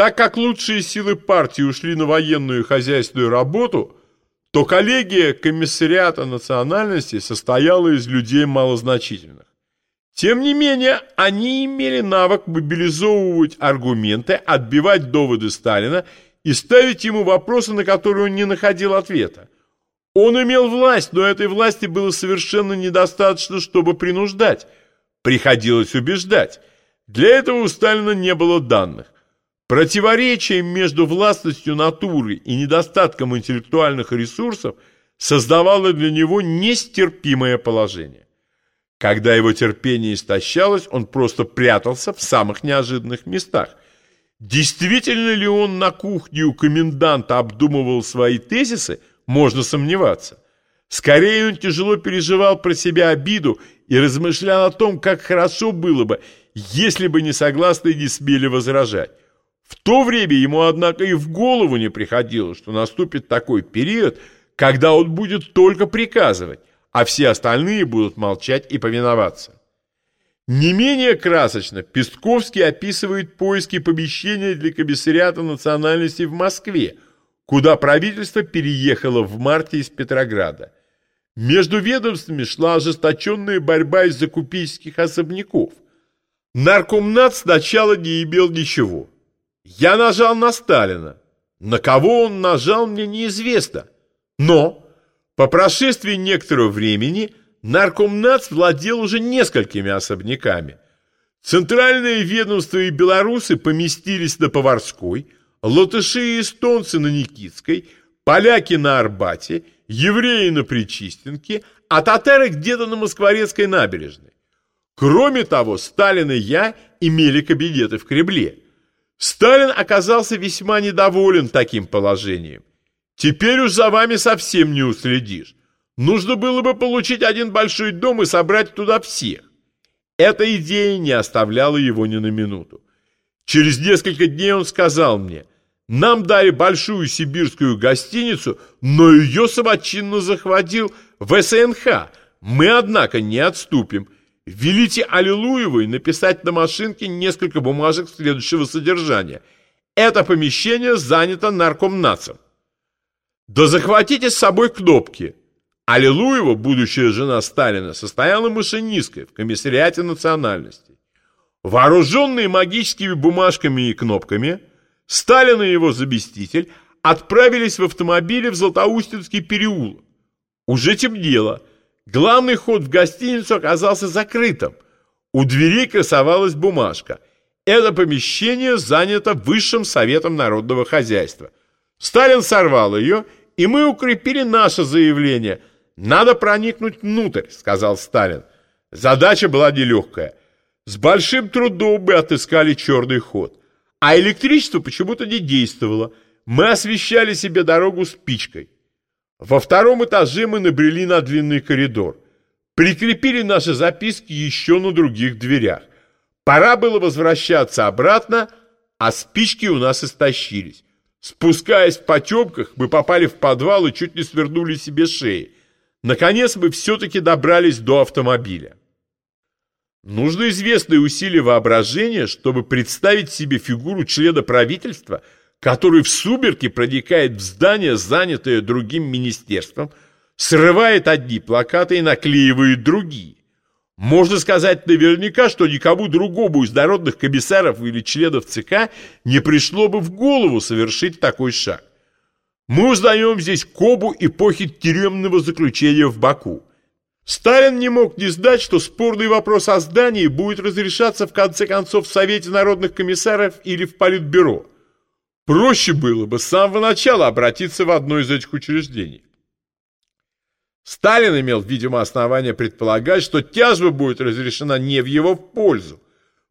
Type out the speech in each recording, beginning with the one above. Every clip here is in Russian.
Так как лучшие силы партии ушли на военную и хозяйственную работу, то коллегия комиссариата национальности состояла из людей малозначительных. Тем не менее, они имели навык мобилизовывать аргументы, отбивать доводы Сталина и ставить ему вопросы, на которые он не находил ответа. Он имел власть, но этой власти было совершенно недостаточно, чтобы принуждать. Приходилось убеждать. Для этого у Сталина не было данных. Противоречие между властностью натуры и недостатком интеллектуальных ресурсов создавало для него нестерпимое положение. Когда его терпение истощалось, он просто прятался в самых неожиданных местах. Действительно ли он на кухне у коменданта обдумывал свои тезисы, можно сомневаться. Скорее он тяжело переживал про себя обиду и размышлял о том, как хорошо было бы, если бы не согласные не смели возражать. В то время ему, однако, и в голову не приходило, что наступит такой период, когда он будет только приказывать, а все остальные будут молчать и повиноваться. Не менее красочно Пестковский описывает поиски помещения для комиссариата национальности в Москве, куда правительство переехало в марте из Петрограда. Между ведомствами шла ожесточенная борьба из-за купеческих особняков. Наркомнат сначала не имел ничего. Я нажал на Сталина. На кого он нажал, мне неизвестно. Но по прошествии некоторого времени Наркомнац владел уже несколькими особняками. Центральные ведомства и белорусы поместились на Поварской, латыши и эстонцы на Никитской, поляки на Арбате, евреи на Причистенке, а татары где-то на Москворецкой набережной. Кроме того, Сталин и я имели кабинеты в Кремле. Сталин оказался весьма недоволен таким положением. Теперь уж за вами совсем не уследишь. Нужно было бы получить один большой дом и собрать туда всех. Эта идея не оставляла его ни на минуту. Через несколько дней он сказал мне, нам дали большую сибирскую гостиницу, но ее самочинно захватил ВСНХ. Мы, однако, не отступим. Велите Аллилуевой написать на машинке несколько бумажек следующего содержания. Это помещение занято наркомнацем. Да захватите с собой кнопки. Аллилуева, будущая жена Сталина, состояла машинисткой в комиссариате национальностей. Вооруженные магическими бумажками и кнопками, Сталин и его заместитель отправились в автомобиле в Златоустинский переулок. Уже темнело. Главный ход в гостиницу оказался закрытым. У дверей красовалась бумажка. Это помещение занято Высшим Советом Народного Хозяйства. Сталин сорвал ее, и мы укрепили наше заявление. «Надо проникнуть внутрь», — сказал Сталин. Задача была нелегкая. С большим трудом мы отыскали черный ход. А электричество почему-то не действовало. Мы освещали себе дорогу спичкой. Во втором этаже мы набрели на длинный коридор. Прикрепили наши записки еще на других дверях. Пора было возвращаться обратно, а спички у нас истощились. Спускаясь в потемках, мы попали в подвал и чуть не свернули себе шеи. Наконец мы все-таки добрались до автомобиля. Нужно известное усилие воображения, чтобы представить себе фигуру члена правительства – который в сумерке проникает в здание, занятое другим министерством, срывает одни плакаты и наклеивает другие. Можно сказать наверняка, что никому другому из народных комиссаров или членов ЦК не пришло бы в голову совершить такой шаг. Мы узнаем здесь Кобу эпохи тюремного заключения в Баку. Сталин не мог не знать, что спорный вопрос о здании будет разрешаться в конце концов в Совете народных комиссаров или в Политбюро. Проще было бы с самого начала обратиться в одно из этих учреждений. Сталин имел, видимо, основание предполагать, что тяжба будет разрешена не в его пользу.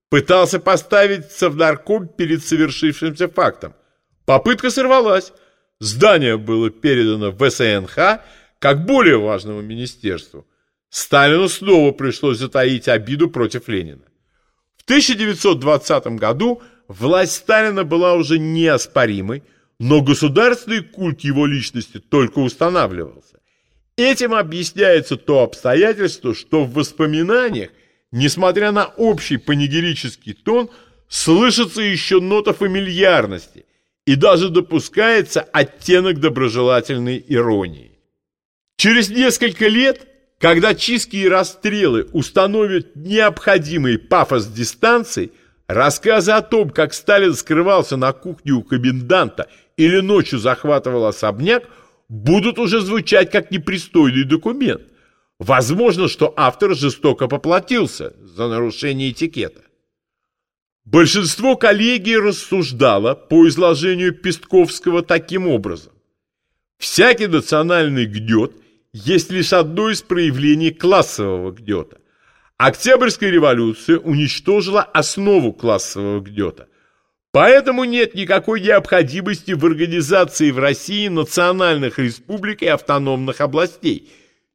Пытался поставить Совнарком перед совершившимся фактом. Попытка сорвалась. Здание было передано в СНХ как более важному министерству. Сталину снова пришлось затаить обиду против Ленина. В 1920 году Власть Сталина была уже неоспоримой, но государственный культ его личности только устанавливался. Этим объясняется то обстоятельство, что в воспоминаниях, несмотря на общий панигерический тон, слышится еще нота фамильярности и даже допускается оттенок доброжелательной иронии. Через несколько лет, когда чистки и расстрелы установят необходимый пафос дистанции, рассказы о том, как Сталин скрывался на кухне у коменданта или ночью захватывал особняк, будут уже звучать как непристойный документ. Возможно, что автор жестоко поплатился за нарушение этикета. Большинство коллегий рассуждало по изложению Пестковского таким образом. Всякий национальный гнет есть лишь одно из проявлений классового гнета. Октябрьская революция уничтожила основу классового гнета. Поэтому нет никакой необходимости в организации в России национальных республик и автономных областей.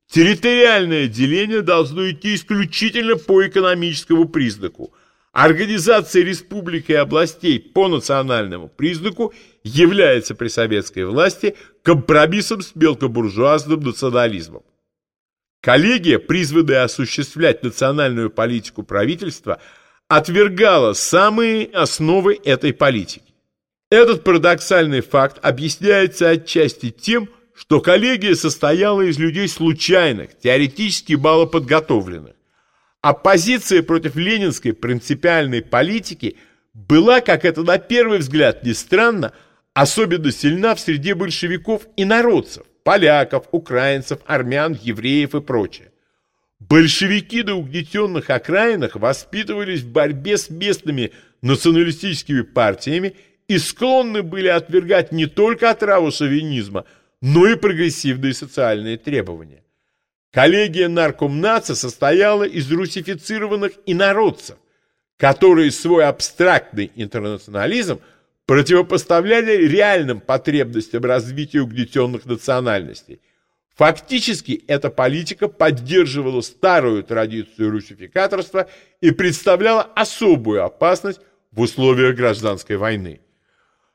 Территориальное деление должно идти исключительно по экономическому признаку – Организация республик и областей по национальному признаку является при советской власти компромиссом с мелкобуржуазным национализмом. Коллегия, призванная осуществлять национальную политику правительства, отвергала самые основы этой политики. Этот парадоксальный факт объясняется отчасти тем, что коллегия состояла из людей случайных, теоретически малоподготовленных. Оппозиция против ленинской принципиальной политики была, как это на первый взгляд не странно, особенно сильна в среде большевиков и народцев, поляков, украинцев, армян, евреев и прочее. Большевики на угнетенных окраинах воспитывались в борьбе с местными националистическими партиями и склонны были отвергать не только отраву шовинизма, но и прогрессивные социальные требования. Коллегия наркомнаца состояла из русифицированных инородцев, которые свой абстрактный интернационализм противопоставляли реальным потребностям развития угнетенных национальностей. Фактически эта политика поддерживала старую традицию русификаторства и представляла особую опасность в условиях гражданской войны.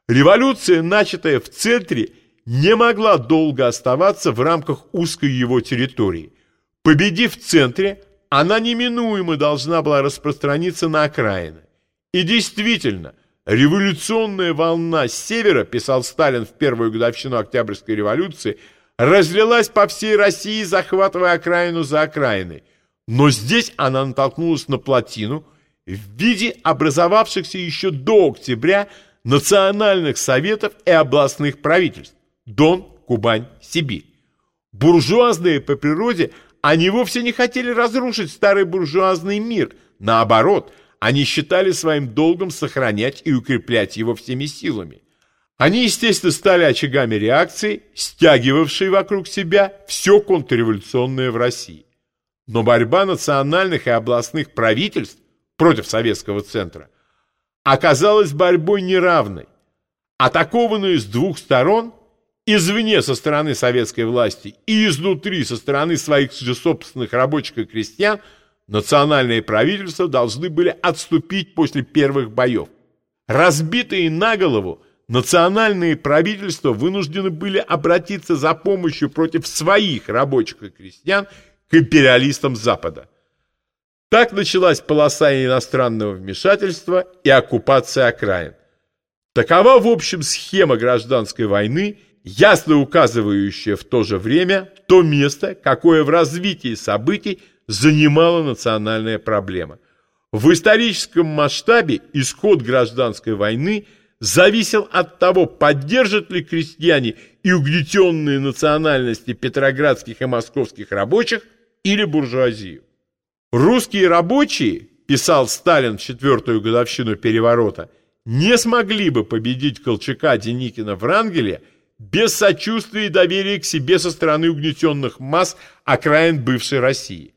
Революция, начатая в центре, не могла долго оставаться в рамках узкой его территории. Победив в центре, она неминуемо должна была распространиться на окраины. И действительно, революционная волна с севера, писал Сталин в первую годовщину Октябрьской революции, разлилась по всей России, захватывая окраину за окраиной. Но здесь она натолкнулась на плотину в виде образовавшихся еще до октября национальных советов и областных правительств. Дон, Кубань, Сибирь. Буржуазные по природе, они вовсе не хотели разрушить старый буржуазный мир. Наоборот, они считали своим долгом сохранять и укреплять его всеми силами. Они, естественно, стали очагами реакции, стягивавшей вокруг себя все контрреволюционное в России. Но борьба национальных и областных правительств против Советского Центра оказалась борьбой неравной. Атакованную с двух сторон – извне со стороны советской власти и изнутри со стороны своих же собственных рабочих и крестьян, национальные правительства должны были отступить после первых боев. Разбитые на голову, национальные правительства вынуждены были обратиться за помощью против своих рабочих и крестьян к империалистам Запада. Так началась полоса иностранного вмешательства и оккупация окраин. Такова, в общем, схема гражданской войны – ясно указывающее в то же время то место, какое в развитии событий занимала национальная проблема. В историческом масштабе исход гражданской войны зависел от того, поддержат ли крестьяне и угнетенные национальности петроградских и московских рабочих или буржуазию. Русские рабочие, писал Сталин в четвертую годовщину переворота, не смогли бы победить Колчака Деникина в Рангеле – без сочувствия и доверия к себе со стороны угнетенных масс окраин бывшей России.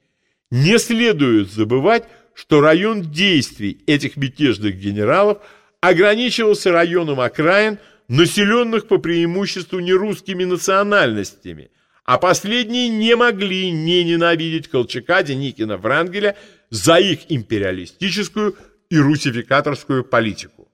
Не следует забывать, что район действий этих мятежных генералов ограничивался районом окраин, населенных по преимуществу нерусскими национальностями, а последние не могли не ненавидеть Колчака, Деникина, Врангеля за их империалистическую и русификаторскую политику.